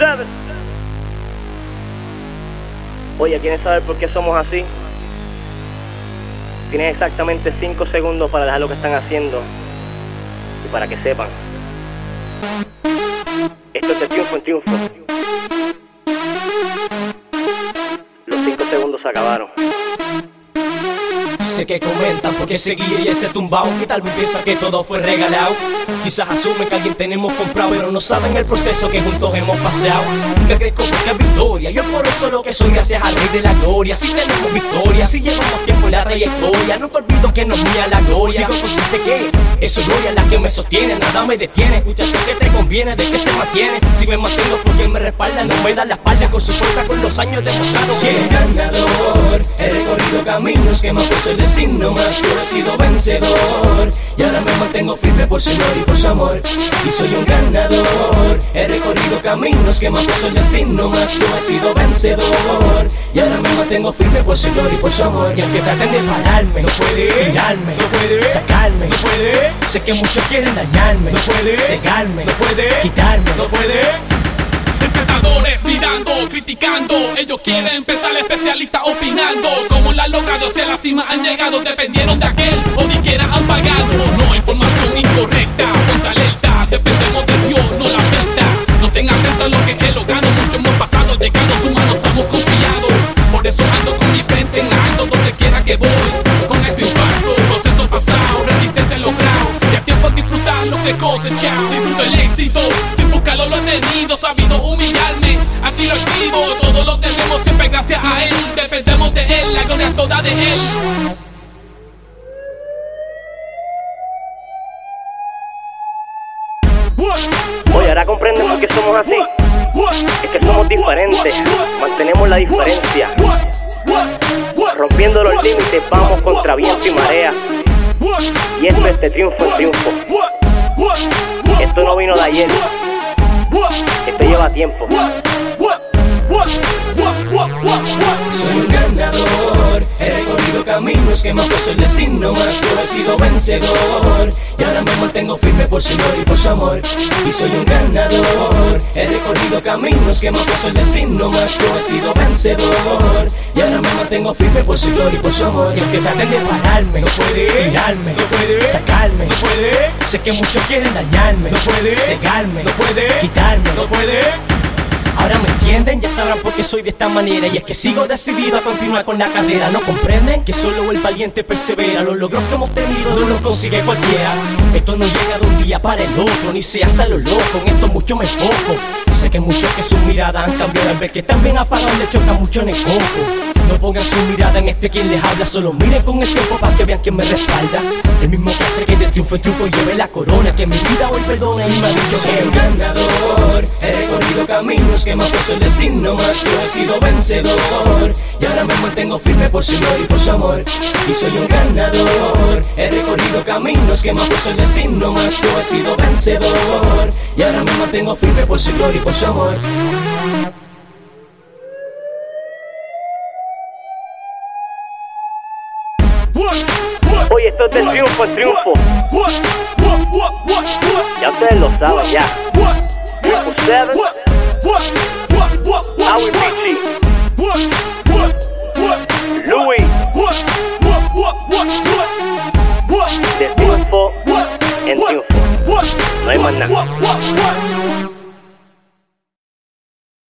7. Oye, ¿quieren saber por qué somos así? Tienen exactamente 5 segundos para dejar lo que están haciendo y para que sepan. Esto es de triunfo en triunfo. Los 5 segundos se acabaron. Que comentan porque seguía y ese tumbao. Que tal vez piensa que todo fue regalado Quizás asumen que alguien tenemos comprado Pero no saben el proceso que juntos hemos paseado Que crezco es victoria. Yo por eso lo que soy gracias al rey de la gloria. Si tenemos victoria, si llevamos tiempo en la trayectoria Nunca olvido que nos mía la gloria. Sigo consciente que eso es gloria la que me sostiene Nada me detiene, escúchate que te conviene De que se mantiene, si me mantengo porque me respalda No me da la espalda. Con su fuerza con los años demostrado Que es ganador, he recorrido caminos que me ha puesto el destino Más yo he sido vencedor. Y ahora me mantengo firme por su honor y por su amor. Y soy un ganador. He recorrido caminos que me han puesto el destino Más yo he sido vencedor. Y ahora me mantengo firme por su honor y por su amor. Y aunque traten de pararme No puede. tirarme No puede. sacarme No puede. Sé que muchos quieren dañarme No puede. cegarme No puede. quitarme No puede Espectadores mirando, criticando. Ellos quieren empezar especialista opinando. Como la logrado hacia la cima han llegado Dependieron de aquel o ni siquiera han pagado. No información incorrecta, ponte alerta. Dependemos de Dios, no la verdad No tengan atento a lo que he logrado Mucho hemos pasado, llegando a su mano estamos confiados. Por eso ando con mi frente en alto Donde quiera que voy, con esto impacto. Proceso pasado, resistencia logrado. Y a tiempo de disfrutar lo que cosechado. Disfruto el éxito, buscarlo lo he tenido Sabido humillarme, a ti lo escribo Todo lo tenemos siempre gracias a él Dependemos de él, la gloria es toda de él Oye, ahora comprenden por qué somos así. Es que somos diferentes. Mantenemos la diferencia. Rompiendo los límites, vamos contra viento y marea. Y esto es de triunfo en triunfo. Esto no vino de ayer. Tiempo. Soy un ganador, he recorrido caminos que me han puesto el destino Más yo he sido vencedor. Y ahora me mantengo firme por su honor y por su amor. Y soy un ganador, recorrido caminos que han puesto el destino Más yo he sido vencedor. Y ahora me mantengo firme por su gloria y por su amor Y aunque traten de pararme, no puede tirarme, no puede sacarme, no puede Sé que muchos quieren dañarme, no puede cegarme, no puede quitarme, no puede entienden, ya sabrán por qué soy de esta manera. Y es que sigo decidido a continuar con la carrera. ¿No comprenden? Que solo el valiente persevera. Los logros que hemos tenido no los consigue cualquiera. Esto no llega de un día para el otro Ni se hace a lo loco, en esto mucho me enfoco. Sé que muchos que su mirada han cambiado. Al ver que también apagado le choca mucho en el coco No pongan su mirada en este quien les habla. Solo miren con el tiempo para que vean quién me respalda. El mismo que hace que de triunfo en triunfo lleve la corona. Que mi vida hoy perdona y me ha dicho que es ganador. He recorrido caminos que me ha puesto destino Más yo he sido vencedor Y ahora me mantengo firme por su y por su amor Y soy un ganador He recorrido caminos que me ha puesto el destino Más yo he sido vencedor Y ahora me mantengo firme por su y por su amor Oye, esto es de triunfo triunfo. Ya ustedes lo saben, ya. Triunfo 7. What? What? What? hay más nada.